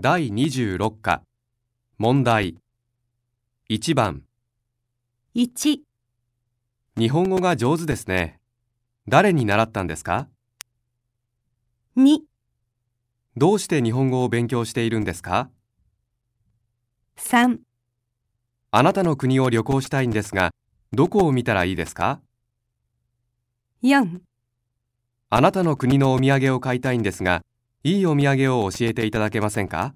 第26課。問題。1番。1、日本語が上手ですね。誰に習ったんですか？2、どうして日本語を勉強しているんですか？3、あなたの国を旅行したいんですがどこを見たらいいですか？4あなたの国のお土産を買いたいんですがいいお土産を教えていただけませんか？